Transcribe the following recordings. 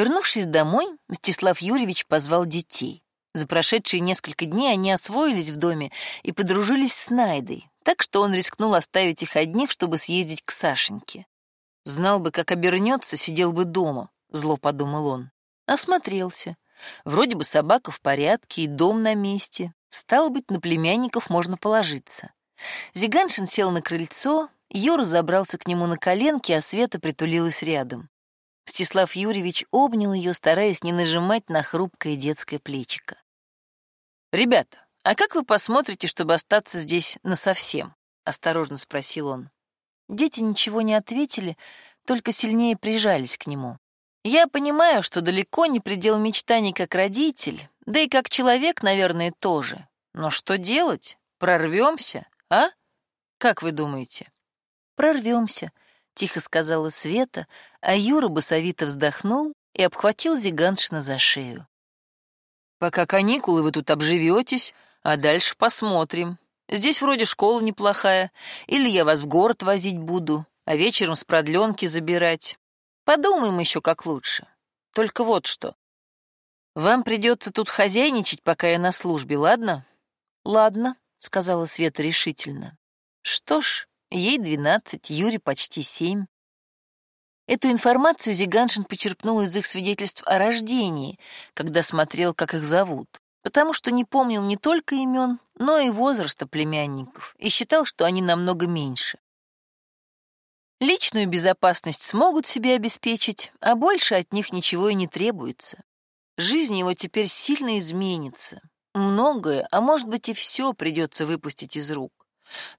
Вернувшись домой, Мстислав Юрьевич позвал детей. За прошедшие несколько дней они освоились в доме и подружились с Найдой, так что он рискнул оставить их одних, чтобы съездить к Сашеньке. Знал бы, как обернется, сидел бы дома, зло подумал он. Осмотрелся. Вроде бы собака в порядке и дом на месте. Стало быть, на племянников можно положиться. Зиганшин сел на крыльцо, Юра забрался к нему на коленки, а Света притулилась рядом. Мстислав Юрьевич обнял ее, стараясь не нажимать на хрупкое детское плечико. «Ребята, а как вы посмотрите, чтобы остаться здесь насовсем?» — осторожно спросил он. Дети ничего не ответили, только сильнее прижались к нему. Я понимаю, что далеко не предел мечтаний как родитель, да и как человек, наверное, тоже. Но что делать? Прорвемся, а? Как вы думаете? Прорвемся, тихо сказала Света, а Юра басовито вздохнул и обхватил Зиганшина за шею. Пока каникулы вы тут обживетесь, а дальше посмотрим. Здесь вроде школа неплохая, или я вас в город возить буду, а вечером с продленки забирать. Подумаем еще как лучше. Только вот что. Вам придется тут хозяйничать, пока я на службе, ладно? Ладно, сказала Света решительно. Что ж, ей двенадцать, Юре почти семь. Эту информацию Зиганшин почерпнул из их свидетельств о рождении, когда смотрел, как их зовут, потому что не помнил не только имен, но и возраста племянников, и считал, что они намного меньше. Личную безопасность смогут себе обеспечить, а больше от них ничего и не требуется. Жизнь его теперь сильно изменится. Многое, а может быть и все придется выпустить из рук.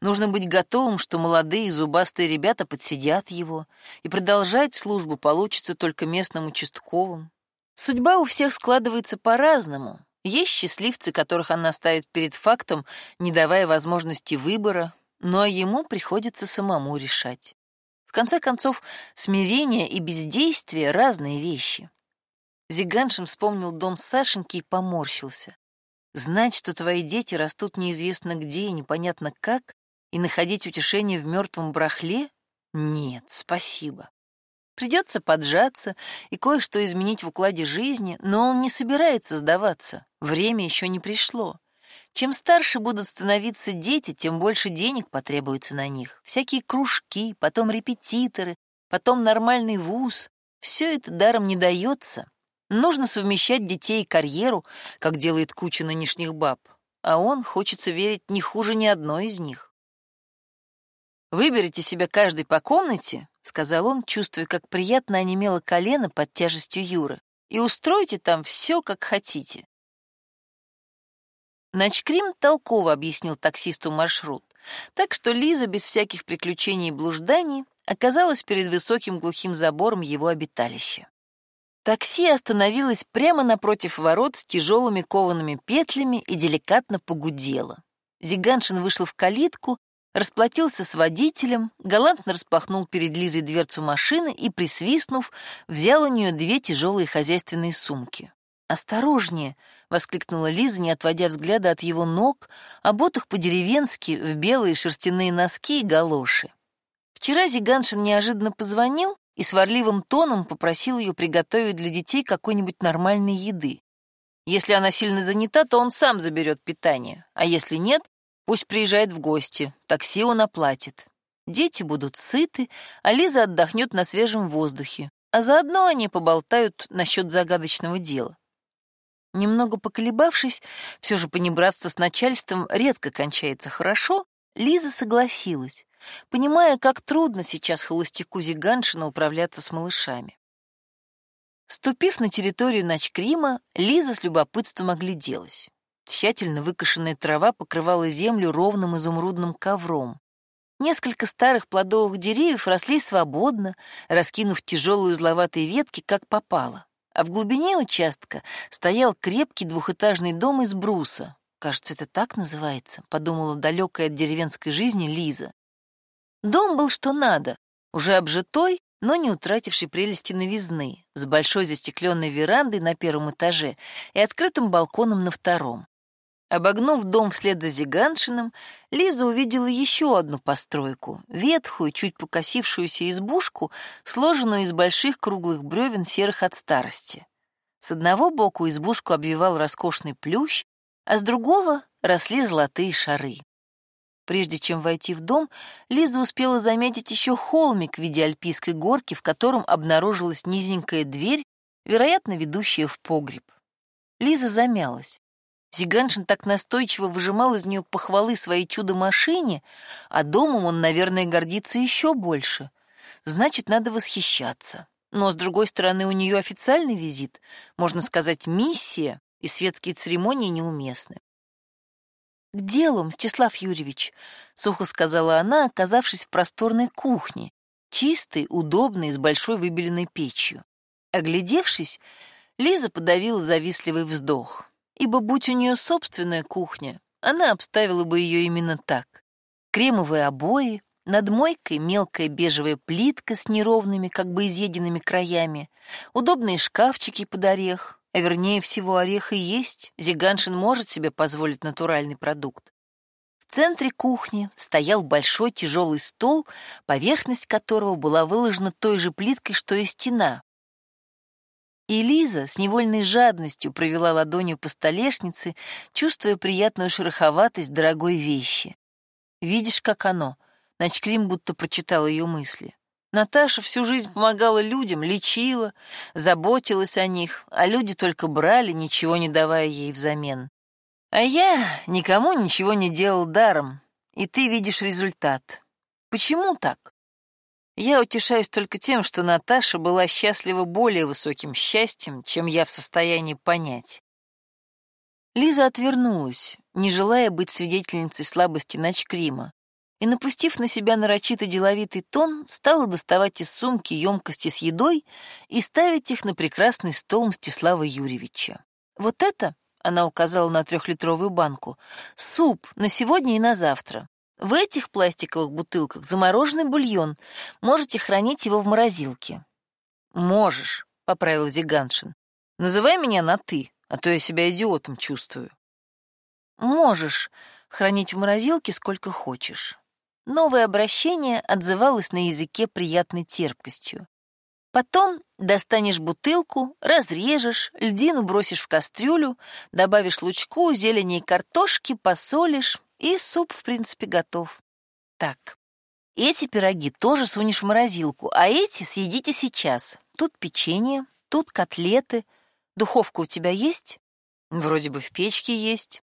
Нужно быть готовым, что молодые зубастые ребята подсидят его, и продолжать службу получится только местным участковым. Судьба у всех складывается по-разному. Есть счастливцы, которых она ставит перед фактом, не давая возможности выбора, но ему приходится самому решать. В конце концов, смирение и бездействие — разные вещи. Зиганшин вспомнил дом Сашеньки и поморщился. Знать, что твои дети растут неизвестно где и непонятно как, и находить утешение в мертвом брахле? Нет, спасибо. Придется поджаться и кое-что изменить в укладе жизни, но он не собирается сдаваться. Время еще не пришло. Чем старше будут становиться дети, тем больше денег потребуется на них. Всякие кружки, потом репетиторы, потом нормальный вуз. Все это даром не дается. Нужно совмещать детей и карьеру, как делает куча нынешних баб. А он, хочется верить, не хуже ни одной из них. «Выберите себе каждый по комнате», — сказал он, чувствуя, как приятно онемело колено под тяжестью Юры, «и устройте там все, как хотите. Начкрим толково объяснил таксисту маршрут, так что Лиза без всяких приключений и блужданий оказалась перед высоким глухим забором его обиталища. Такси остановилось прямо напротив ворот с тяжелыми коваными петлями и деликатно погудело. Зиганшин вышел в калитку, расплатился с водителем, галантно распахнул перед Лизой дверцу машины и, присвистнув, взял у нее две тяжелые хозяйственные сумки. «Осторожнее!» — воскликнула Лиза, не отводя взгляда от его ног, обутых по-деревенски в белые шерстяные носки и галоши. Вчера Зиганшин неожиданно позвонил и сварливым тоном попросил ее приготовить для детей какой-нибудь нормальной еды. Если она сильно занята, то он сам заберет питание, а если нет, пусть приезжает в гости, такси он оплатит. Дети будут сыты, а Лиза отдохнет на свежем воздухе, а заодно они поболтают насчет загадочного дела. Немного поколебавшись, все же понебратство с начальством редко кончается хорошо, Лиза согласилась, понимая, как трудно сейчас холостяку Зиганшина управляться с малышами. Ступив на территорию Начкрима, Лиза с любопытством огляделась. Тщательно выкошенная трава покрывала землю ровным изумрудным ковром. Несколько старых плодовых деревьев росли свободно, раскинув тяжелые узловатые ветки, как попало а в глубине участка стоял крепкий двухэтажный дом из бруса. Кажется, это так называется, подумала далекая от деревенской жизни Лиза. Дом был что надо, уже обжитой, но не утративший прелести новизны, с большой застекленной верандой на первом этаже и открытым балконом на втором. Обогнув дом вслед за Зиганшиным, Лиза увидела еще одну постройку — ветхую, чуть покосившуюся избушку, сложенную из больших круглых бревен серых от старости. С одного боку избушку обвивал роскошный плющ, а с другого росли золотые шары. Прежде чем войти в дом, Лиза успела заметить еще холмик в виде альпийской горки, в котором обнаружилась низенькая дверь, вероятно, ведущая в погреб. Лиза замялась. Зиганшин так настойчиво выжимал из нее похвалы своей чудо-машине, а домом он, наверное, гордится еще больше. Значит, надо восхищаться. Но, с другой стороны, у нее официальный визит, можно сказать, миссия, и светские церемонии неуместны. «К делу, Мстислав Юрьевич», — сухо сказала она, оказавшись в просторной кухне, чистой, удобной, с большой выбеленной печью. Оглядевшись, Лиза подавила завистливый вздох ибо будь у нее собственная кухня, она обставила бы ее именно так. Кремовые обои, над мойкой мелкая бежевая плитка с неровными, как бы изъеденными краями, удобные шкафчики под орех, а вернее всего орех и есть, Зиганшин может себе позволить натуральный продукт. В центре кухни стоял большой тяжелый стол, поверхность которого была выложена той же плиткой, что и стена, и Лиза с невольной жадностью провела ладонью по столешнице, чувствуя приятную шероховатость дорогой вещи. «Видишь, как оно?» — Начкрим будто прочитал ее мысли. Наташа всю жизнь помогала людям, лечила, заботилась о них, а люди только брали, ничего не давая ей взамен. А я никому ничего не делал даром, и ты видишь результат. Почему так? Я утешаюсь только тем, что Наташа была счастлива более высоким счастьем, чем я в состоянии понять. Лиза отвернулась, не желая быть свидетельницей слабости Начкрима, и, напустив на себя нарочито деловитый тон, стала доставать из сумки емкости с едой и ставить их на прекрасный стол Мстислава Юрьевича. «Вот это», — она указала на трехлитровую банку, — «суп на сегодня и на завтра. В этих пластиковых бутылках замороженный бульон. Можете хранить его в морозилке. Можешь, поправил Зиганшин. Называй меня на «ты», а то я себя идиотом чувствую. Можешь хранить в морозилке сколько хочешь. Новое обращение отзывалось на языке приятной терпкостью. Потом достанешь бутылку, разрежешь, льдину бросишь в кастрюлю, добавишь лучку, зелени и картошки, посолишь, и суп, в принципе, готов. Так, эти пироги тоже сунешь в морозилку, а эти съедите сейчас. Тут печенье, тут котлеты. Духовка у тебя есть? Вроде бы в печке есть.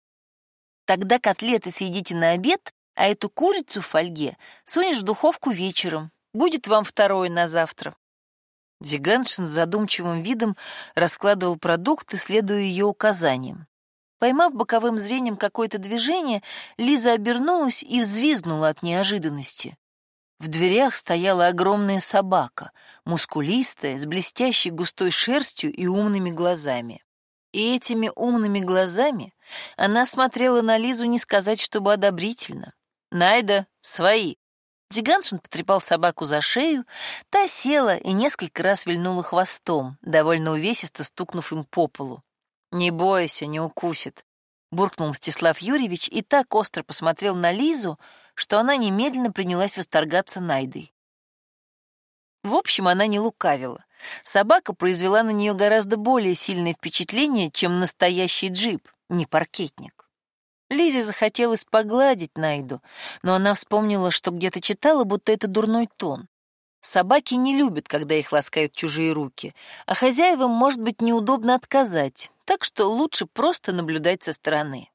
Тогда котлеты съедите на обед, а эту курицу в фольге сунешь в духовку вечером. Будет вам второе на завтра. Дзиганшин с задумчивым видом раскладывал продукты, следуя ее указаниям. Поймав боковым зрением какое-то движение, Лиза обернулась и взвизгнула от неожиданности. В дверях стояла огромная собака, мускулистая, с блестящей густой шерстью и умными глазами. И этими умными глазами она смотрела на Лизу не сказать, чтобы одобрительно. «Найда, свои!» Дзиганшин потрепал собаку за шею, та села и несколько раз вильнула хвостом, довольно увесисто стукнув им по полу. «Не бойся, не укусит», — буркнул Мстислав Юрьевич и так остро посмотрел на Лизу, что она немедленно принялась восторгаться Найдой. В общем, она не лукавила. Собака произвела на нее гораздо более сильное впечатление, чем настоящий джип, не паркетник. Лизе захотелось погладить Найду, но она вспомнила, что где-то читала, будто это дурной тон. Собаки не любят, когда их ласкают чужие руки, а хозяевам может быть неудобно отказать, так что лучше просто наблюдать со стороны.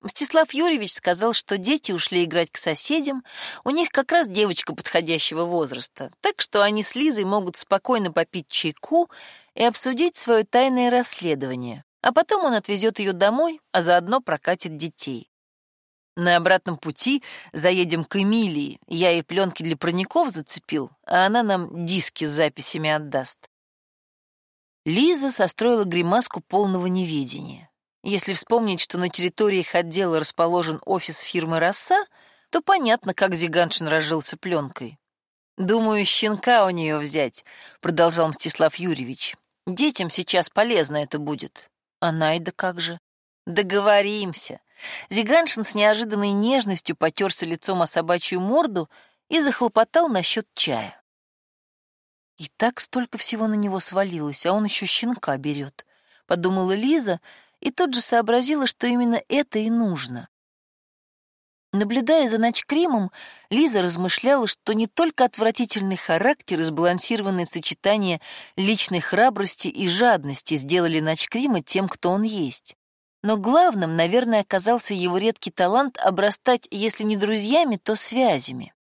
Мстислав Юрьевич сказал, что дети ушли играть к соседям, у них как раз девочка подходящего возраста, так что они с Лизой могут спокойно попить чайку и обсудить свое тайное расследование, а потом он отвезет ее домой, а заодно прокатит детей. На обратном пути заедем к Эмилии, я ей пленки для проников зацепил, а она нам диски с записями отдаст. Лиза состроила гримаску полного неведения. Если вспомнить, что на территории их отдела расположен офис фирмы «Роса», то понятно, как Зиганшин разжился пленкой. «Думаю, щенка у нее взять», — продолжал Мстислав Юрьевич. «Детям сейчас полезно это будет». «А Найда как же?» Договоримся. Зиганшин с неожиданной нежностью потерся лицом о собачью морду и захлопотал насчет чая. И так столько всего на него свалилось, а он еще щенка берет, подумала Лиза и тут же сообразила, что именно это и нужно. Наблюдая за ночкримом, Лиза размышляла, что не только отвратительный характер и сбалансированное сочетание личной храбрости и жадности сделали ночкрима тем, кто он есть. Но главным, наверное, оказался его редкий талант обрастать, если не друзьями, то связями.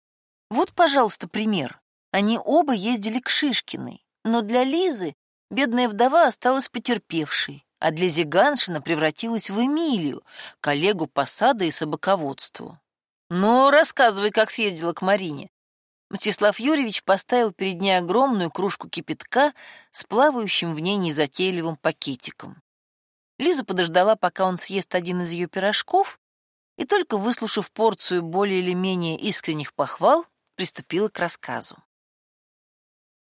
Вот, пожалуйста, пример. Они оба ездили к Шишкиной, но для Лизы бедная вдова осталась потерпевшей, а для Зиганшина превратилась в Эмилию, коллегу по саду и собаководству. «Ну, рассказывай, как съездила к Марине». Мстислав Юрьевич поставил перед ней огромную кружку кипятка с плавающим в ней незатейливым пакетиком. Лиза подождала, пока он съест один из ее пирожков, и только выслушав порцию более или менее искренних похвал, приступила к рассказу.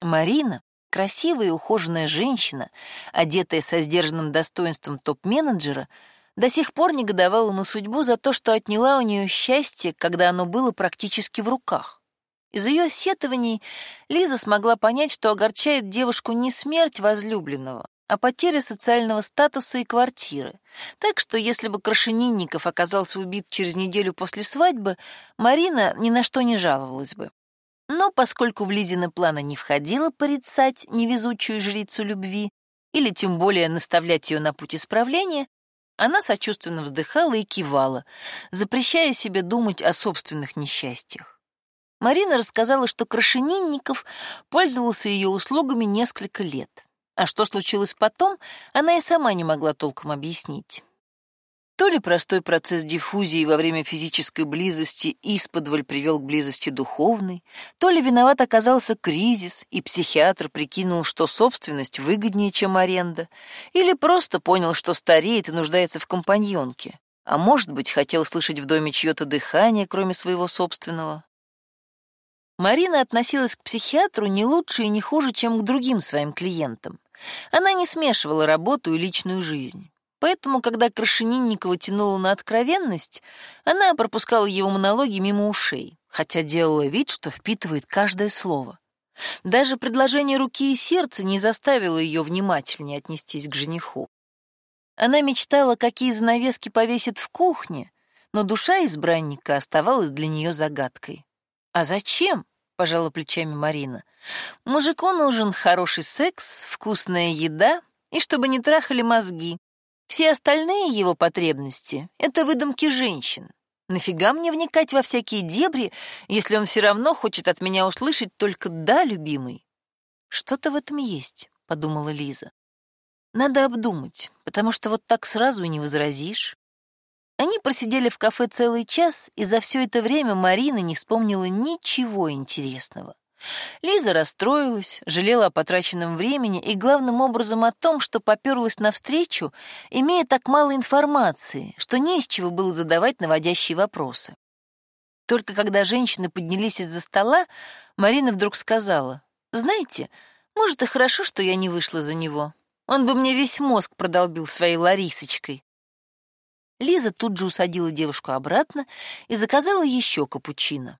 Марина, красивая и ухоженная женщина, одетая со сдержанным достоинством топ-менеджера, до сих пор негодовала на судьбу за то, что отняла у нее счастье, когда оно было практически в руках. Из ее сетований Лиза смогла понять, что огорчает девушку не смерть возлюбленного, а потеря социального статуса и квартиры. Так что если бы Крашенинников оказался убит через неделю после свадьбы, Марина ни на что не жаловалась бы. Но поскольку в Лизины планы не входило порицать невезучую жрицу любви или тем более наставлять ее на путь исправления, она сочувственно вздыхала и кивала, запрещая себе думать о собственных несчастьях. Марина рассказала, что Крашенинников пользовался ее услугами несколько лет. А что случилось потом, она и сама не могла толком объяснить. То ли простой процесс диффузии во время физической близости исподволь привел к близости духовной, то ли виноват оказался кризис, и психиатр прикинул, что собственность выгоднее, чем аренда, или просто понял, что стареет и нуждается в компаньонке, а может быть, хотел слышать в доме чье-то дыхание, кроме своего собственного. Марина относилась к психиатру не лучше и не хуже, чем к другим своим клиентам. Она не смешивала работу и личную жизнь. Поэтому, когда Крашенинникова тянула на откровенность, она пропускала его монологи мимо ушей, хотя делала вид, что впитывает каждое слово. Даже предложение руки и сердца не заставило ее внимательнее отнестись к жениху. Она мечтала, какие занавески повесит в кухне, но душа избранника оставалась для нее загадкой. «А зачем?» — пожала плечами Марина. «Мужику нужен хороший секс, вкусная еда и чтобы не трахали мозги, все остальные его потребности — это выдумки женщин. Нафига мне вникать во всякие дебри, если он все равно хочет от меня услышать только «да, любимый»? Что-то в этом есть, — подумала Лиза. Надо обдумать, потому что вот так сразу и не возразишь. Они просидели в кафе целый час, и за все это время Марина не вспомнила ничего интересного. Лиза расстроилась, жалела о потраченном времени и главным образом о том, что поперлась навстречу, имея так мало информации, что не из чего было задавать наводящие вопросы. Только когда женщины поднялись из-за стола, Марина вдруг сказала, «Знаете, может, и хорошо, что я не вышла за него. Он бы мне весь мозг продолбил своей Ларисочкой». Лиза тут же усадила девушку обратно и заказала еще капучино.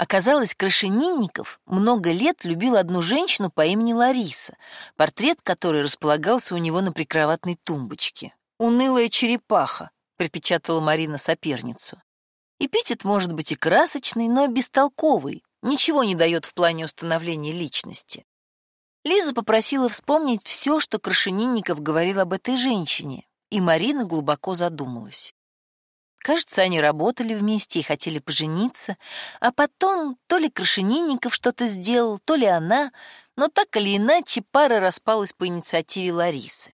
Оказалось, Крашенинников много лет любил одну женщину по имени Лариса, портрет которой располагался у него на прикроватной тумбочке. «Унылая черепаха», — припечатала Марина соперницу. Эпитет может быть и красочный, но бестолковый, ничего не дает в плане установления личности. Лиза попросила вспомнить все, что Крашенинников говорил об этой женщине, и Марина глубоко задумалась. Кажется, они работали вместе и хотели пожениться, а потом то ли Крашенинников что-то сделал, то ли она, но так или иначе пара распалась по инициативе Ларисы.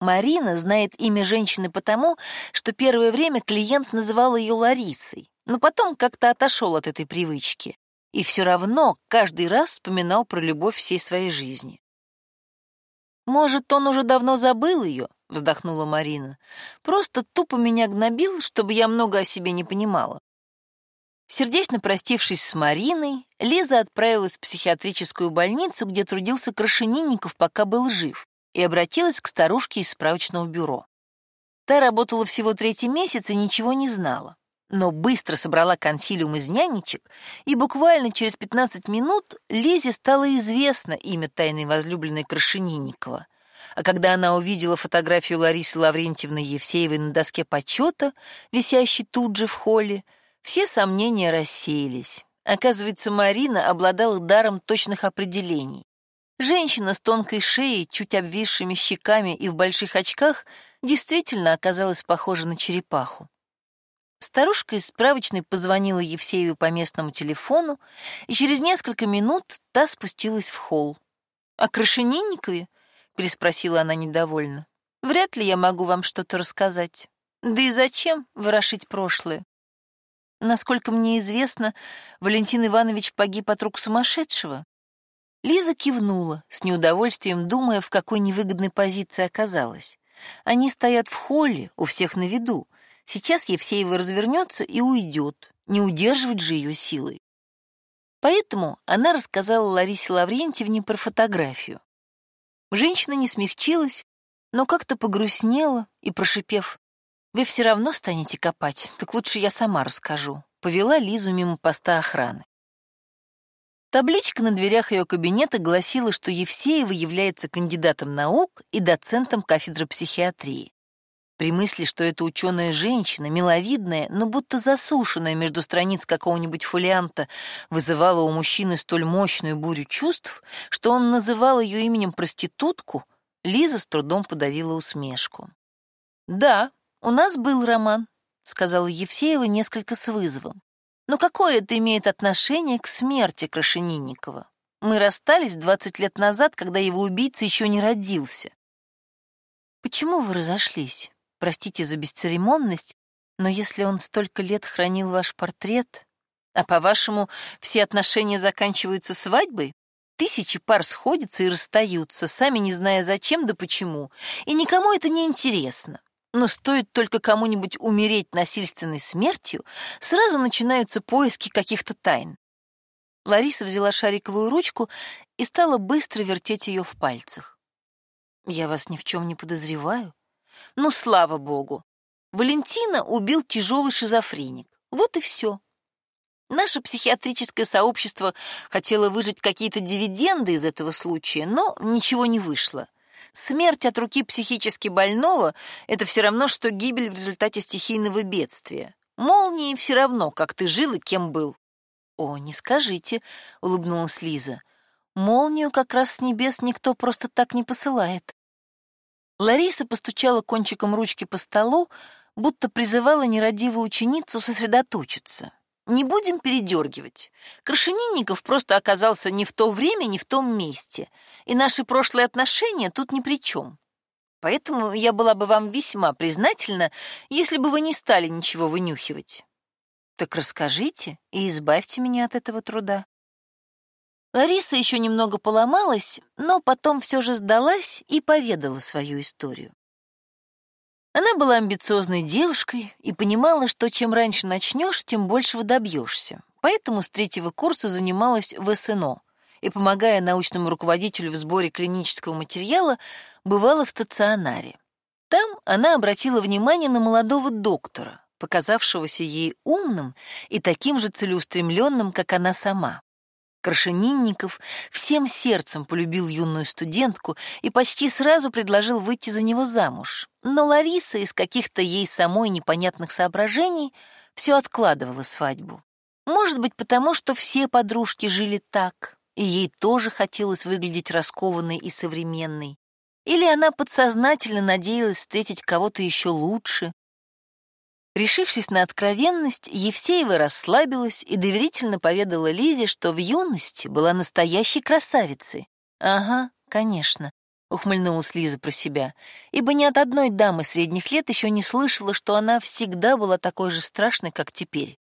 Марина знает имя женщины потому, что первое время клиент называл ее Ларисой, но потом как-то отошел от этой привычки и все равно каждый раз вспоминал про любовь всей своей жизни. Может, он уже давно забыл ее, вздохнула Марина. Просто тупо меня гнобил, чтобы я много о себе не понимала. Сердечно простившись с Мариной, Лиза отправилась в психиатрическую больницу, где трудился Крашенинников, пока был жив, и обратилась к старушке из справочного бюро. Та работала всего третий месяц и ничего не знала, но быстро собрала консилиум из нянечек, и буквально через 15 минут Лизе стало известно имя тайной возлюбленной Крашенинникова. А когда она увидела фотографию Ларисы Лаврентьевны Евсеевой на доске почета, висящей тут же в холле, все сомнения рассеялись. Оказывается, Марина обладала даром точных определений. Женщина с тонкой шеей, чуть обвисшими щеками и в больших очках действительно оказалась похожа на черепаху. Старушка из справочной позвонила Евсееву по местному телефону, и через несколько минут та спустилась в холл. «О Крашенинникове?» — переспросила она недовольно. «Вряд ли я могу вам что-то рассказать. Да и зачем ворошить прошлое? Насколько мне известно, Валентин Иванович погиб от рук сумасшедшего. Лиза кивнула, с неудовольствием думая, в какой невыгодной позиции оказалась. Они стоят в холле, у всех на виду. Сейчас Евсеева развернется и уйдет, не удерживать же ее силой. Поэтому она рассказала Ларисе Лаврентьевне про фотографию. Женщина не смягчилась, но как-то погрустнела и, прошипев, «Вы все равно станете копать, так лучше я сама расскажу», повела Лизу мимо поста охраны. Табличка на дверях ее кабинета гласила, что Евсеева является кандидатом наук и доцентом кафедры психиатрии. При мысли, что эта ученая женщина, миловидная, но будто засушенная между страниц какого-нибудь фолианта, вызывала у мужчины столь мощную бурю чувств, что он называл ее именем проститутку, Лиза с трудом подавила усмешку. «Да, «У нас был роман», — сказала Евсеева несколько с вызовом. «Но какое это имеет отношение к смерти Крашенинникова? Мы расстались 20 лет назад, когда его убийца еще не родился». «Почему вы разошлись? Простите за бесцеремонность, но если он столько лет хранил ваш портрет, а по-вашему, все отношения заканчиваются свадьбой? Тысячи пар сходятся и расстаются, сами не зная зачем да почему, и никому это не интересно. Но стоит только кому-нибудь умереть насильственной смертью, сразу начинаются поиски каких-то тайн. Лариса взяла шариковую ручку и стала быстро вертеть ее в пальцах. «Я вас ни в чем не подозреваю. Ну, слава богу! Валентина убил тяжелый шизофреник. Вот и все. Наше психиатрическое сообщество хотело выжить какие-то дивиденды из этого случая, но ничего не вышло. Смерть от руки психически больного — это все равно, что гибель в результате стихийного бедствия. Молнии все равно, как ты жил и кем был. «О, не скажите», — улыбнулась Лиза. «Молнию как раз с небес никто просто так не посылает». Лариса постучала кончиком ручки по столу, будто призывала нерадивую ученицу сосредоточиться. Не будем передергивать. Крашенинников просто оказался не в то время, не в том месте, и наши прошлые отношения тут ни при чем. Поэтому я была бы вам весьма признательна, если бы вы не стали ничего вынюхивать. Так расскажите и избавьте меня от этого труда. Лариса еще немного поломалась, но потом все же сдалась и поведала свою историю. Она была амбициозной девушкой и понимала, что чем раньше начнешь, тем большего добьешься. Поэтому с третьего курса занималась в СНО и, помогая научному руководителю в сборе клинического материала, бывала в стационаре. Там она обратила внимание на молодого доктора, показавшегося ей умным и таким же целеустремленным, как она сама. Крашенинников всем сердцем полюбил юную студентку и почти сразу предложил выйти за него замуж. Но Лариса из каких-то ей самой непонятных соображений все откладывала свадьбу. Может быть, потому что все подружки жили так, и ей тоже хотелось выглядеть раскованной и современной. Или она подсознательно надеялась встретить кого-то еще лучше, Решившись на откровенность, Евсеева расслабилась и доверительно поведала Лизе, что в юности была настоящей красавицей. «Ага, конечно», — ухмыльнулась Лиза про себя, ибо ни от одной дамы средних лет еще не слышала, что она всегда была такой же страшной, как теперь.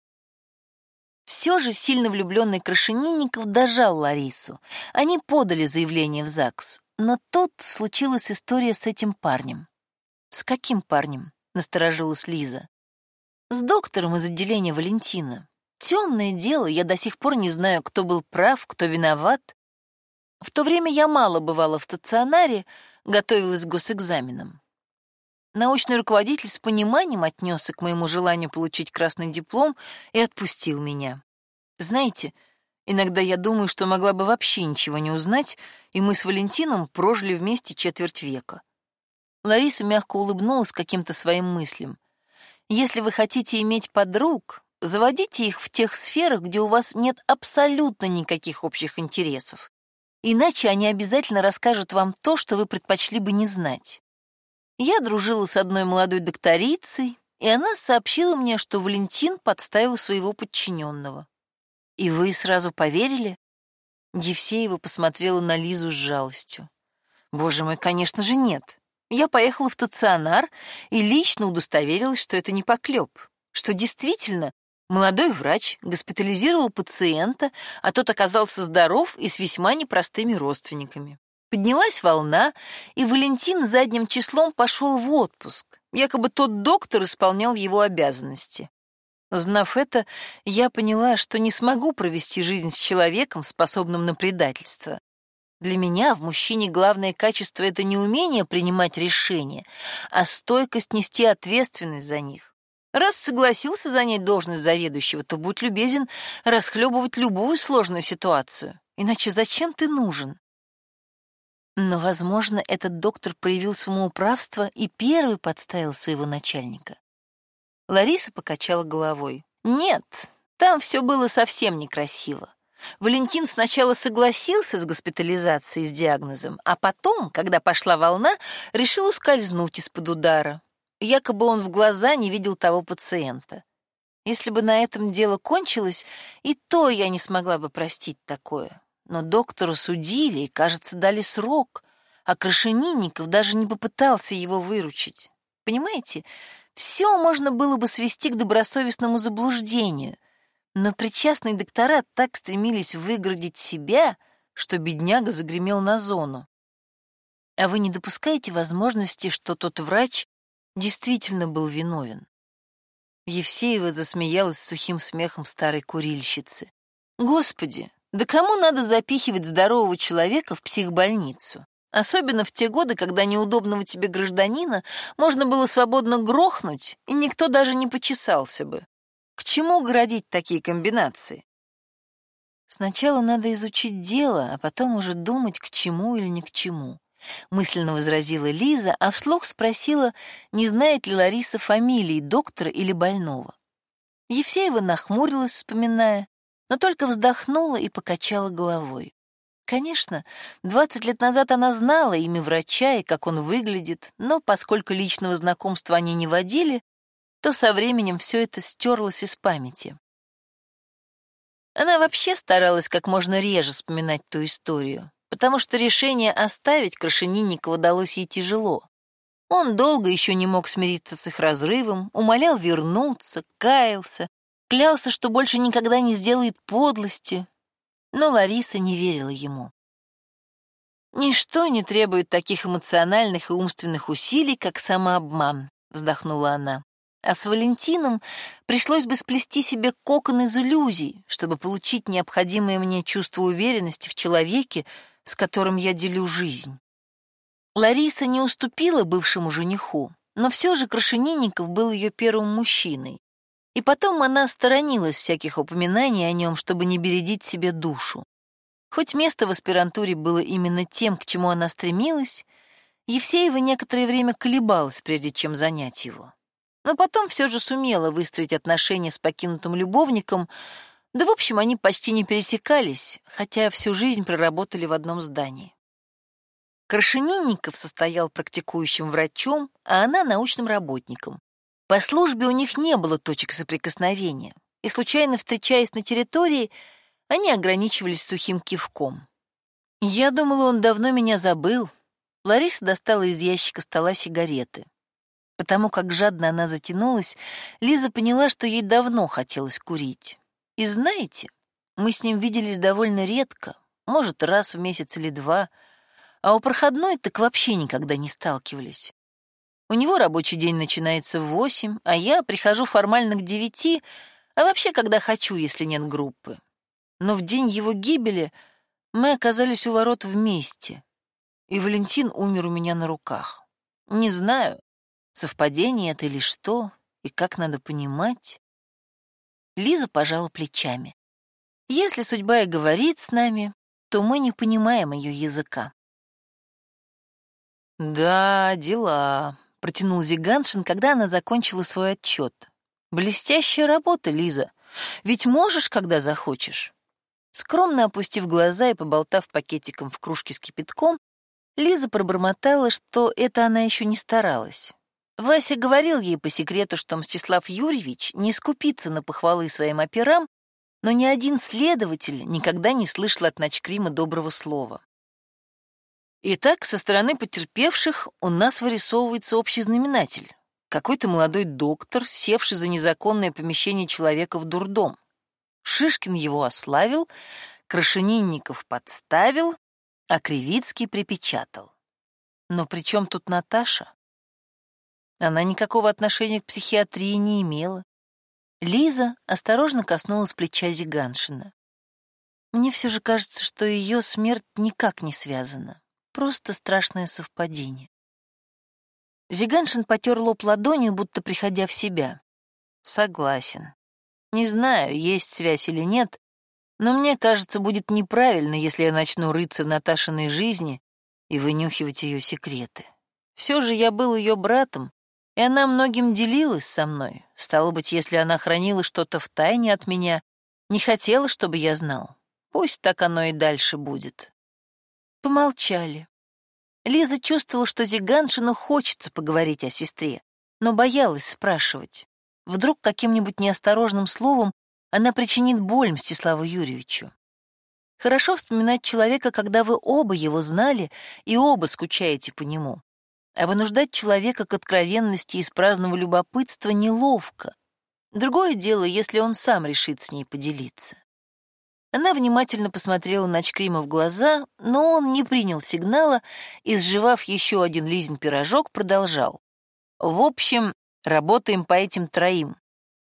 Все же сильно влюбленный Крашенинников дожал Ларису. Они подали заявление в ЗАГС. Но тут случилась история с этим парнем. «С каким парнем?» — насторожилась Лиза. С доктором из отделения Валентина. Темное дело, я до сих пор не знаю, кто был прав, кто виноват. В то время я мало бывала в стационаре, готовилась к госэкзаменам. Научный руководитель с пониманием отнесся к моему желанию получить красный диплом и отпустил меня. Знаете, иногда я думаю, что могла бы вообще ничего не узнать, и мы с Валентином прожили вместе четверть века. Лариса мягко улыбнулась каким-то своим мыслям. Если вы хотите иметь подруг, заводите их в тех сферах, где у вас нет абсолютно никаких общих интересов. Иначе они обязательно расскажут вам то, что вы предпочли бы не знать. Я дружила с одной молодой докторицей, и она сообщила мне, что Валентин подставил своего подчиненного. И вы сразу поверили? Евсеева посмотрела на Лизу с жалостью. Боже мой, конечно же, нет. Я поехала в стационар и лично удостоверилась, что это не поклеп, что действительно молодой врач госпитализировал пациента, а тот оказался здоров и с весьма непростыми родственниками. Поднялась волна, и Валентин задним числом пошел в отпуск. Якобы тот доктор исполнял его обязанности. Узнав это, я поняла, что не смогу провести жизнь с человеком, способным на предательство. Для меня в мужчине главное качество — это не умение принимать решения, а стойкость нести ответственность за них. Раз согласился занять должность заведующего, то будь любезен расхлебывать любую сложную ситуацию. Иначе зачем ты нужен? Но, возможно, этот доктор проявил самоуправство и первый подставил своего начальника. Лариса покачала головой. Нет, там все было совсем некрасиво. Валентин сначала согласился с госпитализацией с диагнозом, а потом, когда пошла волна, решил ускользнуть из-под удара. Якобы он в глаза не видел того пациента. Если бы на этом дело кончилось, и то я не смогла бы простить такое. Но доктору судили и, кажется, дали срок, а Крашенинников даже не попытался его выручить. Понимаете, все можно было бы свести к добросовестному заблуждению, но причастные доктора так стремились выгородить себя, что бедняга загремел на зону. А вы не допускаете возможности, что тот врач действительно был виновен? Евсеева засмеялась сухим смехом старой курильщицы. Господи, да кому надо запихивать здорового человека в психбольницу? Особенно в те годы, когда неудобного тебе гражданина можно было свободно грохнуть, и никто даже не почесался бы. К чему городить такие комбинации? Сначала надо изучить дело, а потом уже думать, к чему или не к чему. Мысленно возразила Лиза, а вслух спросила, не знает ли Лариса фамилии доктора или больного. Евсеева нахмурилась, вспоминая, но только вздохнула и покачала головой. Конечно, 20 лет назад она знала имя врача и как он выглядит, но поскольку личного знакомства они не водили, то со временем все это стерлось из памяти. Она вообще старалась как можно реже вспоминать ту историю, потому что решение оставить Крашенинникова далось ей тяжело. Он долго еще не мог смириться с их разрывом, умолял вернуться, каялся, Клялся, что больше никогда не сделает подлости, но Лариса не верила ему. «Ничто не требует таких эмоциональных и умственных усилий, как самообман», — вздохнула она. «А с Валентином пришлось бы сплести себе кокон из иллюзий, чтобы получить необходимое мне чувство уверенности в человеке, с которым я делю жизнь». Лариса не уступила бывшему жениху, но все же Крашенинников был ее первым мужчиной, и потом она сторонилась всяких упоминаний о нем, чтобы не бередить себе душу. Хоть место в аспирантуре было именно тем, к чему она стремилась, Евсеева некоторое время колебалась, прежде чем занять его. Но потом все же сумела выстроить отношения с покинутым любовником, да, в общем, они почти не пересекались, хотя всю жизнь проработали в одном здании. Крашенинников состоял практикующим врачом, а она научным работником. По службе у них не было точек соприкосновения, и, случайно встречаясь на территории, они ограничивались сухим кивком. Я думала, он давно меня забыл. Лариса достала из ящика стола сигареты. Потому как жадно она затянулась, Лиза поняла, что ей давно хотелось курить. И знаете, мы с ним виделись довольно редко, может, раз в месяц или два, а у проходной так вообще никогда не сталкивались. У него рабочий день начинается в восемь, а я прихожу формально к девяти, а вообще когда хочу, если нет группы. Но в день его гибели Мы оказались у ворот вместе, и Валентин умер у меня на руках. Не знаю, совпадение это или что, и как надо понимать. Лиза пожала плечами. Если судьба и говорит с нами, то мы не понимаем ее языка. «Да, дела», — протянул Зиганшин, когда она закончила свой отчет. «Блестящая работа, Лиза. Ведь можешь, когда захочешь». Скромно опустив глаза и поболтав пакетиком в кружке с кипятком, Лиза пробормотала, что это она еще не старалась. Вася говорил ей по секрету, что Мстислав Юрьевич не скупится на похвалы своим операм, но ни один следователь никогда не слышал от Ночкрима доброго слова. Итак, со стороны потерпевших у нас вырисовывается общий знаменатель. Какой-то молодой доктор, севший за незаконное помещение человека в дурдом. Шишкин его ославил, Крашенинников подставил, а Кривицкий припечатал. Но при чем тут Наташа? Она никакого отношения к психиатрии не имела. Лиза осторожно коснулась плеча Зиганшина. Мне все же кажется, что ее смерть никак не связана. Просто страшное совпадение. Зиганшин потер лоб ладонью, будто приходя в себя. Согласен. Не знаю, есть связь или нет, но мне кажется, будет неправильно, если я начну рыться в Наташиной жизни и вынюхивать ее секреты. Все же я был ее братом, и она многим делилась со мной. Стало быть, если она хранила что-то в тайне от меня, не хотела, чтобы я знал. Пусть так оно и дальше будет. Помолчали. Лиза чувствовала, что Зиганшину хочется поговорить о сестре, но боялась спрашивать. Вдруг каким-нибудь неосторожным словом она причинит боль Мстиславу Юрьевичу. Хорошо вспоминать человека, когда вы оба его знали и оба скучаете по нему. А вынуждать человека к откровенности из праздного любопытства неловко. Другое дело, если он сам решит с ней поделиться. Она внимательно посмотрела на Чкрима в глаза, но он не принял сигнала и, сживав еще один Лизин пирожок, продолжал. В общем, Работаем по этим троим,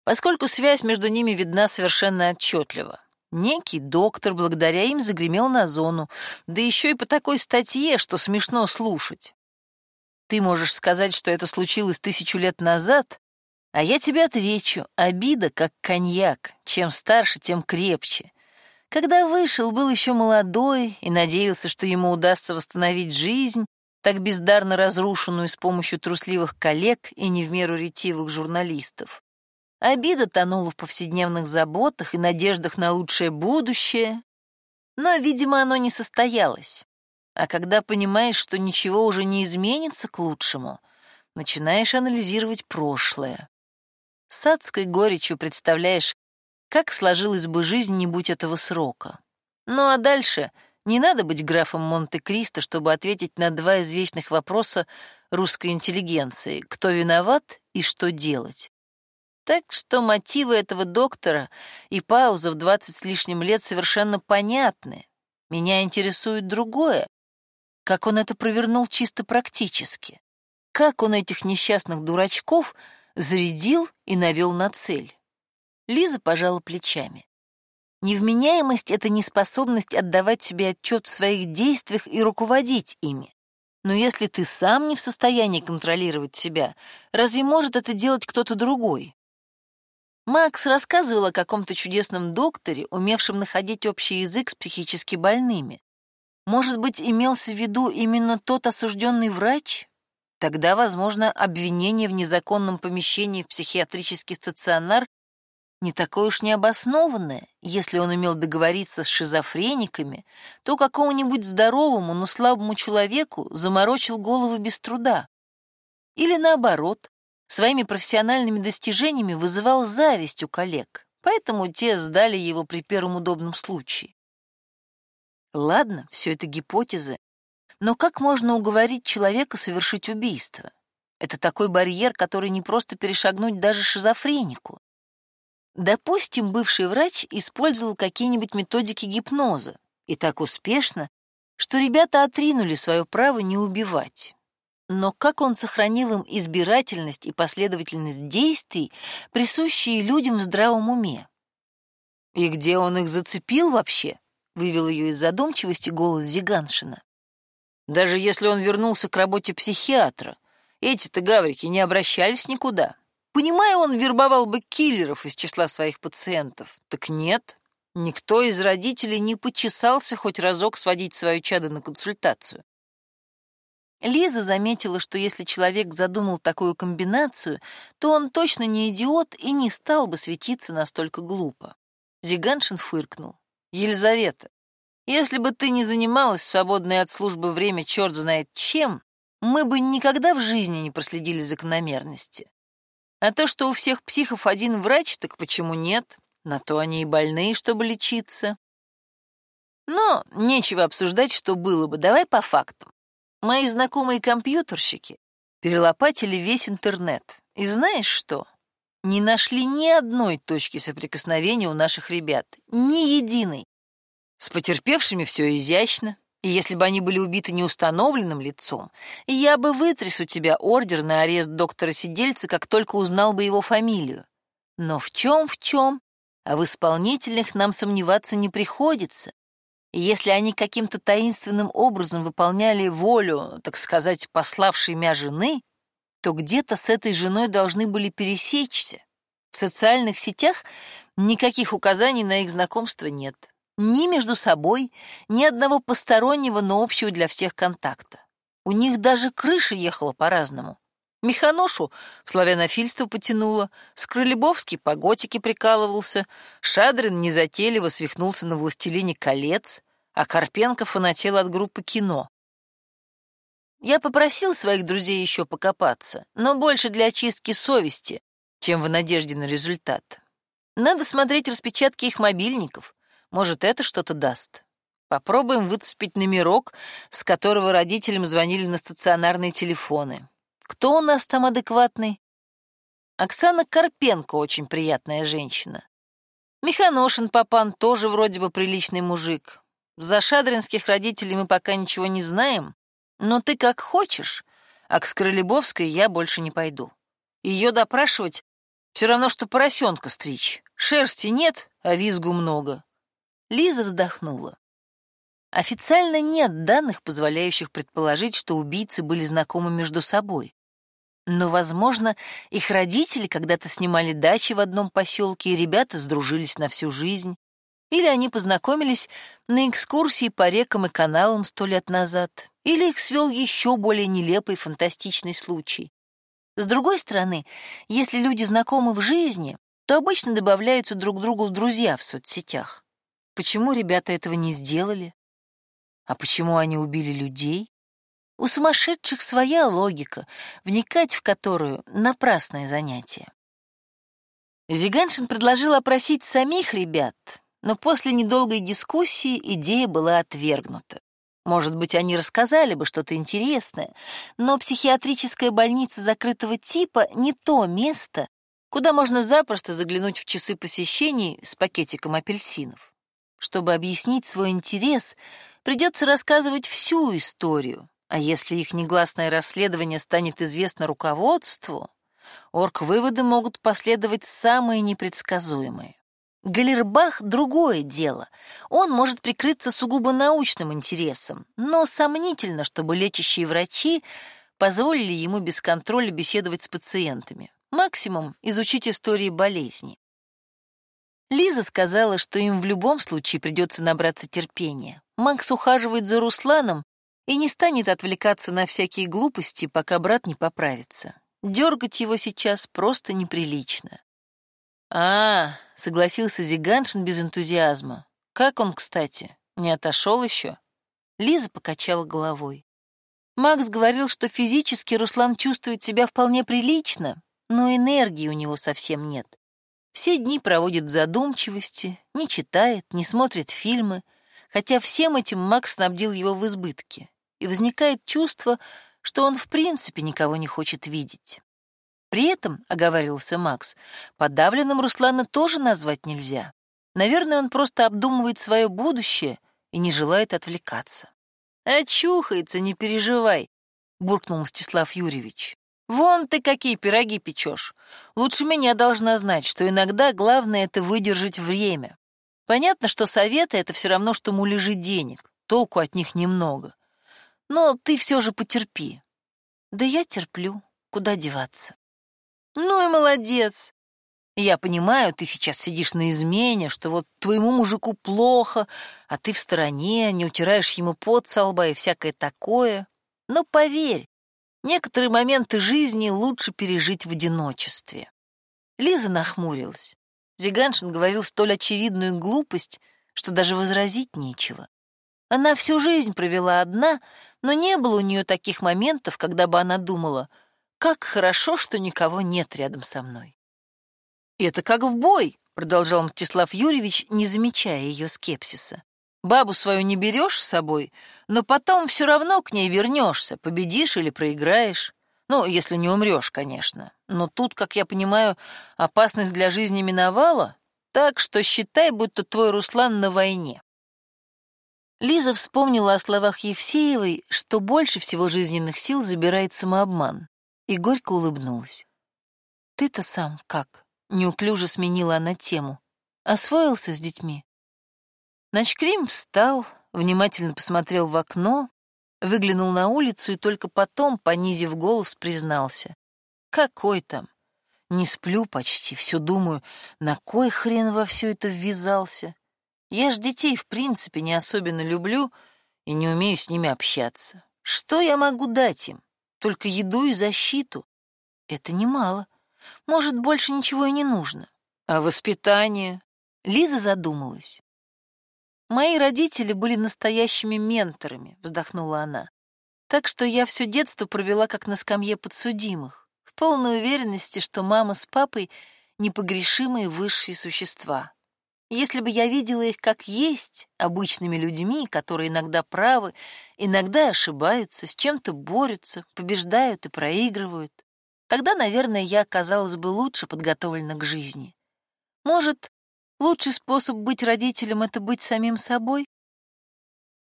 поскольку связь между ними видна совершенно отчетливо. Некий доктор благодаря им загремел на зону, да еще и по такой статье, что смешно слушать. Ты можешь сказать, что это случилось тысячу лет назад, а я тебе отвечу, обида как коньяк, чем старше, тем крепче. Когда вышел, был еще молодой и надеялся, что ему удастся восстановить жизнь, так бездарно разрушенную с помощью трусливых коллег и не в меру ретивых журналистов. Обида тонула в повседневных заботах и надеждах на лучшее будущее, но, видимо, оно не состоялось. А когда понимаешь, что ничего уже не изменится к лучшему, начинаешь анализировать прошлое. С адской горечью представляешь, как сложилась бы жизнь не будь этого срока. Ну а дальше — не надо быть графом Монте-Кристо, чтобы ответить на два извечных вопроса русской интеллигенции — кто виноват и что делать. Так что мотивы этого доктора и пауза в двадцать с лишним лет совершенно понятны. Меня интересует другое. Как он это провернул чисто практически? Как он этих несчастных дурачков зарядил и навел на цель? Лиза пожала плечами. Невменяемость — это неспособность отдавать себе отчет в своих действиях и руководить ими. Но если ты сам не в состоянии контролировать себя, разве может это делать кто-то другой? Макс рассказывал о каком-то чудесном докторе, умевшем находить общий язык с психически больными. Может быть, имелся в виду именно тот осужденный врач? Тогда, возможно, обвинение в незаконном помещении в психиатрический стационар не такое уж необоснованное. Если он умел договориться с шизофрениками, то какому-нибудь здоровому, но слабому человеку заморочил голову без труда. Или наоборот, своими профессиональными достижениями вызывал зависть у коллег, поэтому те сдали его при первом удобном случае. Ладно, все это гипотезы, но как можно уговорить человека совершить убийство? Это такой барьер, который не просто перешагнуть даже шизофренику. Допустим, бывший врач использовал какие-нибудь методики гипноза, и так успешно, что ребята отринули свое право не убивать. Но как он сохранил им избирательность и последовательность действий, присущие людям в здравом уме? И где он их зацепил вообще? Вывел ее из задумчивости голос Зиганшина. «Даже если он вернулся к работе психиатра, эти-то гаврики не обращались никуда. Понимаю, он вербовал бы киллеров из числа своих пациентов. Так нет, никто из родителей не почесался хоть разок сводить свою чадо на консультацию. Лиза заметила, что если человек задумал такую комбинацию, то он точно не идиот и не стал бы светиться настолько глупо. Зиганшин фыркнул. «Елизавета, если бы ты не занималась свободное от службы время черт знает чем, мы бы никогда в жизни не проследили закономерности. А то, что у всех психов один врач, так почему нет? На то они и больные, чтобы лечиться. Но нечего обсуждать, что было бы. Давай по фактам. Мои знакомые компьютерщики перелопатили весь интернет. И знаешь что? Не нашли ни одной точки соприкосновения у наших ребят. Ни единой. С потерпевшими все изящно. И если бы они были убиты неустановленным лицом, я бы вытряс у тебя ордер на арест доктора Сидельца, как только узнал бы его фамилию. Но в чем в чем, а в исполнительных нам сомневаться не приходится. И если они каким-то таинственным образом выполняли волю, так сказать, пославшей мя жены, то где-то с этой женой должны были пересечься. В социальных сетях никаких указаний на их знакомство нет. Ни между собой, ни одного постороннего, но общего для всех контакта. У них даже крыша ехала по-разному. Механошу в славянофильство потянуло, Скрылебовский по готике прикалывался, Шадрин незатейливо свихнулся на «Властелине колец», а Карпенко фанател от группы «Кино». Я попросил своих друзей еще покопаться, но больше для очистки совести, чем в надежде на результат. Надо смотреть распечатки их мобильников, может, это что-то даст. Попробуем выцепить номерок, с которого родителям звонили на стационарные телефоны. Кто у нас там адекватный? Оксана Карпенко очень приятная женщина. Миханошин Папан тоже вроде бы приличный мужик. За шадринских родителей мы пока ничего не знаем, но ты как хочешь, а к Скрылебовской я больше не пойду. Ее допрашивать все равно, что поросенка стричь. Шерсти нет, а визгу много. Лиза вздохнула. Официально нет данных, позволяющих предположить, что убийцы были знакомы между собой. Но, возможно, их родители когда-то снимали дачи в одном поселке, и ребята сдружились на всю жизнь. Или они познакомились на экскурсии по рекам и каналам сто лет назад. Или их свел еще более нелепый фантастичный случай. С другой стороны, если люди знакомы в жизни, то обычно добавляются друг другу друзья в соцсетях. Почему ребята этого не сделали? А почему они убили людей? У сумасшедших своя логика, вникать в которую — напрасное занятие. Зиганшин предложил опросить самих ребят, но после недолгой дискуссии идея была отвергнута. Может быть, они рассказали бы что-то интересное, но психиатрическая больница закрытого типа — не то место, куда можно запросто заглянуть в часы посещений с пакетиком апельсинов. Чтобы объяснить свой интерес, придется рассказывать всю историю, а если их негласное расследование станет известно руководству, орг-выводы могут последовать самые непредсказуемые. Галербах — другое дело. Он может прикрыться сугубо научным интересом, но сомнительно, чтобы лечащие врачи позволили ему без контроля беседовать с пациентами. Максимум — изучить истории болезни. Лиза сказала, что им в любом случае придется набраться терпения. Макс ухаживает за Русланом и не станет отвлекаться на всякие глупости, пока брат не поправится. Дергать его сейчас просто неприлично. «А, — согласился Зиганшин без энтузиазма. «Как он, кстати? Не отошел еще?» Лиза покачала головой. Макс говорил, что физически Руслан чувствует себя вполне прилично, но энергии у него совсем нет. Все дни проводит в задумчивости, не читает, не смотрит фильмы, хотя всем этим Макс снабдил его в избытке. И возникает чувство, что он в принципе никого не хочет видеть. При этом, — оговаривался Макс, — подавленным Руслана тоже назвать нельзя. Наверное, он просто обдумывает свое будущее и не желает отвлекаться. «Очухается, не переживай», — буркнул Мстислав Юрьевич. Вон ты какие пироги печешь. Лучше меня должна знать, что иногда главное — это выдержать время. Понятно, что советы — это все равно, что муляжи денег, толку от них немного. Но ты все же потерпи. Да я терплю, куда деваться. Ну и молодец. Я понимаю, ты сейчас сидишь на измене, что вот твоему мужику плохо, а ты в стороне, не утираешь ему пот со лба и всякое такое. Но поверь, некоторые моменты жизни лучше пережить в одиночестве. Лиза нахмурилась. Зиганшин говорил столь очевидную глупость, что даже возразить нечего. Она всю жизнь провела одна, но не было у нее таких моментов, когда бы она думала — как хорошо, что никого нет рядом со мной. «Это как в бой», — продолжал Мстислав Юрьевич, не замечая ее скепсиса. «Бабу свою не берешь с собой, но потом все равно к ней вернешься, победишь или проиграешь. Ну, если не умрешь, конечно. Но тут, как я понимаю, опасность для жизни миновала, так что считай, будто твой Руслан на войне». Лиза вспомнила о словах Евсеевой, что больше всего жизненных сил забирает самообман и горько улыбнулась. «Ты-то сам как?» — неуклюже сменила она тему. «Освоился с детьми?» Начкрим встал, внимательно посмотрел в окно, выглянул на улицу и только потом, понизив голос, признался. «Какой там? Не сплю почти, все думаю, на кой хрен во все это ввязался? Я ж детей в принципе не особенно люблю и не умею с ними общаться. Что я могу дать им? Только еду и защиту. Это немало. Может, больше ничего и не нужно. А воспитание? Лиза задумалась. Мои родители были настоящими менторами, вздохнула она. Так что я все детство провела как на скамье подсудимых, в полной уверенности, что мама с папой — непогрешимые высшие существа. Если бы я видела их как есть, обычными людьми, которые иногда правы, иногда ошибаются, с чем-то борются, побеждают и проигрывают, тогда, наверное, я оказалась бы лучше подготовлена к жизни. Может, лучший способ быть родителем — это быть самим собой?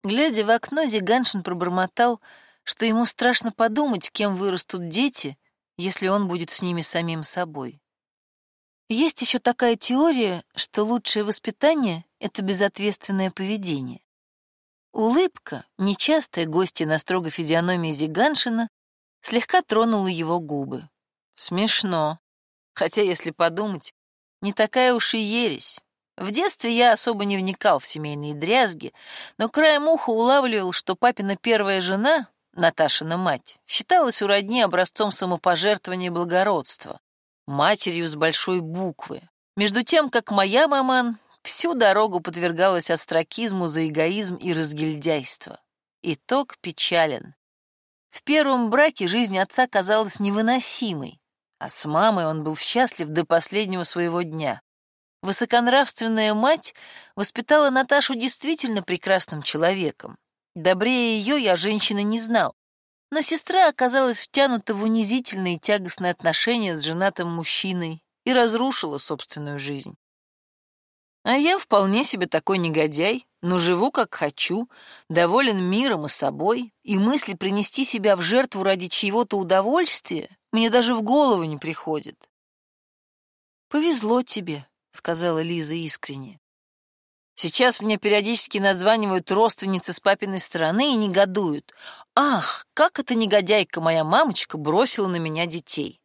Глядя в окно, Зиганшин пробормотал, что ему страшно подумать, кем вырастут дети, если он будет с ними самим собой. Есть еще такая теория, что лучшее воспитание — это безответственное поведение. Улыбка, нечастая гостья на строго физиономии Зиганшина, слегка тронула его губы. Смешно. Хотя, если подумать, не такая уж и ересь. В детстве я особо не вникал в семейные дрязги, но краем уха улавливал, что папина первая жена, Наташина мать, считалась у родни образцом самопожертвования и благородства матерью с большой буквы. Между тем, как моя маман всю дорогу подвергалась астракизму за эгоизм и разгильдяйство. Итог печален. В первом браке жизнь отца казалась невыносимой, а с мамой он был счастлив до последнего своего дня. Высоконравственная мать воспитала Наташу действительно прекрасным человеком. Добрее ее я женщины не знал. Но сестра оказалась втянута в унизительные тягостные отношения с женатым мужчиной и разрушила собственную жизнь. А я вполне себе такой негодяй, но живу как хочу, доволен миром и собой, и мысли принести себя в жертву ради чьего-то удовольствия мне даже в голову не приходит. «Повезло тебе», — сказала Лиза искренне. Сейчас мне периодически названивают родственницы с папиной стороны и негодуют. Ах, как эта негодяйка моя мамочка бросила на меня детей.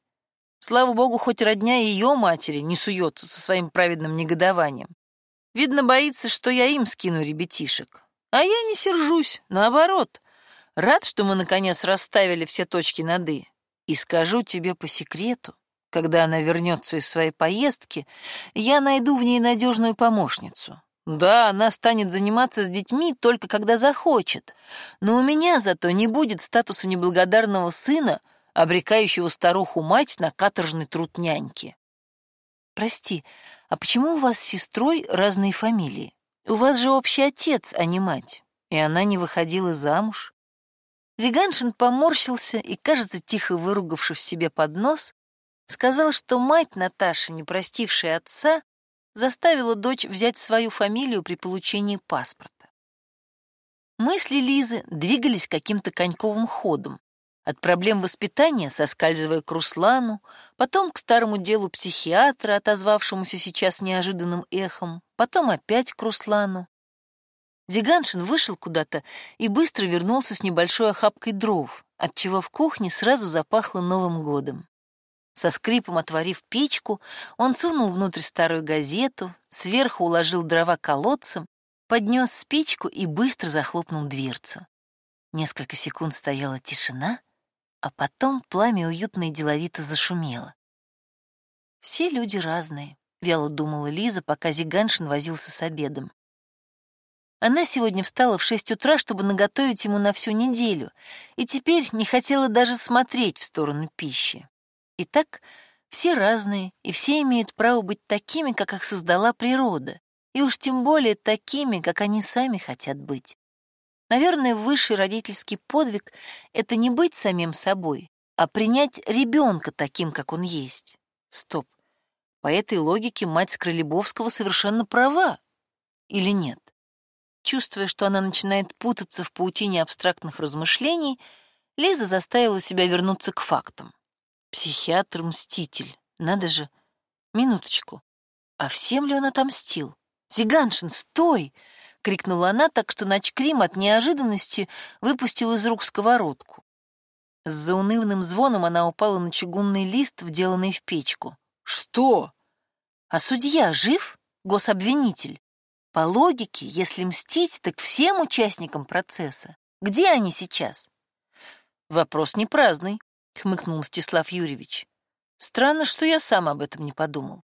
Слава богу, хоть родня ее матери не суется со своим праведным негодованием. Видно, боится, что я им скину ребятишек. А я не сержусь, наоборот. Рад, что мы, наконец, расставили все точки над «и». И скажу тебе по секрету, когда она вернется из своей поездки, я найду в ней надежную помощницу. Да, она станет заниматься с детьми только когда захочет, но у меня зато не будет статуса неблагодарного сына, обрекающего старуху-мать на каторжный труд няньки. Прости, а почему у вас с сестрой разные фамилии? У вас же общий отец, а не мать, и она не выходила замуж. Зиганшин поморщился и, кажется, тихо выругавшись себе под нос, сказал, что мать Наташи, не простившая отца, заставила дочь взять свою фамилию при получении паспорта. Мысли Лизы двигались каким-то коньковым ходом, От проблем воспитания соскальзывая к Руслану, потом к старому делу психиатра, отозвавшемуся сейчас неожиданным эхом, потом опять к Руслану. Зиганшин вышел куда-то и быстро вернулся с небольшой охапкой дров, отчего в кухне сразу запахло Новым годом. Со скрипом отворив печку, он сунул внутрь старую газету, сверху уложил дрова колодцем, поднес спичку и быстро захлопнул дверцу. Несколько секунд стояла тишина, а потом пламя уютно и деловито зашумело. «Все люди разные», — вяло думала Лиза, пока Зиганшин возился с обедом. Она сегодня встала в шесть утра, чтобы наготовить ему на всю неделю, и теперь не хотела даже смотреть в сторону пищи. Итак, все разные, и все имеют право быть такими, как их создала природа, и уж тем более такими, как они сами хотят быть. Наверное, высший родительский подвиг — это не быть самим собой, а принять ребенка таким, как он есть. Стоп. По этой логике мать Скрылебовского совершенно права. Или нет? Чувствуя, что она начинает путаться в паутине абстрактных размышлений, Лиза заставила себя вернуться к фактам. Психиатр-мститель. Надо же. Минуточку. А всем ли он отомстил? «Зиганшин, стой!» — крикнула она, так что Начкрим от неожиданности выпустил из рук сковородку. С заунывным звоном она упала на чугунный лист, вделанный в печку. «Что?» «А судья жив? Гособвинитель?» По логике, если мстить, так всем участникам процесса. Где они сейчас? Вопрос не праздный, хмыкнул Мстислав Юрьевич. Странно, что я сам об этом не подумал.